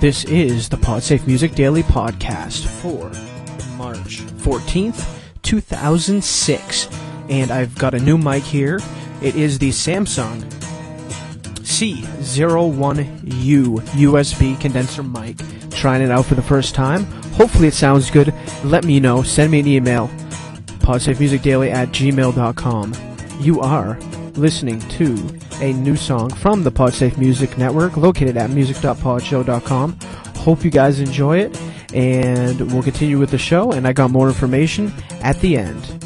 This is the PodSafe Music Daily Podcast for March 14th, 2006. And I've got a new mic here. It is the Samson C01U USB condenser mic. Trying it out for the first time. Hopefully it sounds good. Let me know. Send me an email. PodSafeMusicDaily at gmail.com. You are listening to a new song from the PodSafe Music Network located at music.podshow.com. Hope you guys enjoy it and we'll continue with the show and I got more information at the end.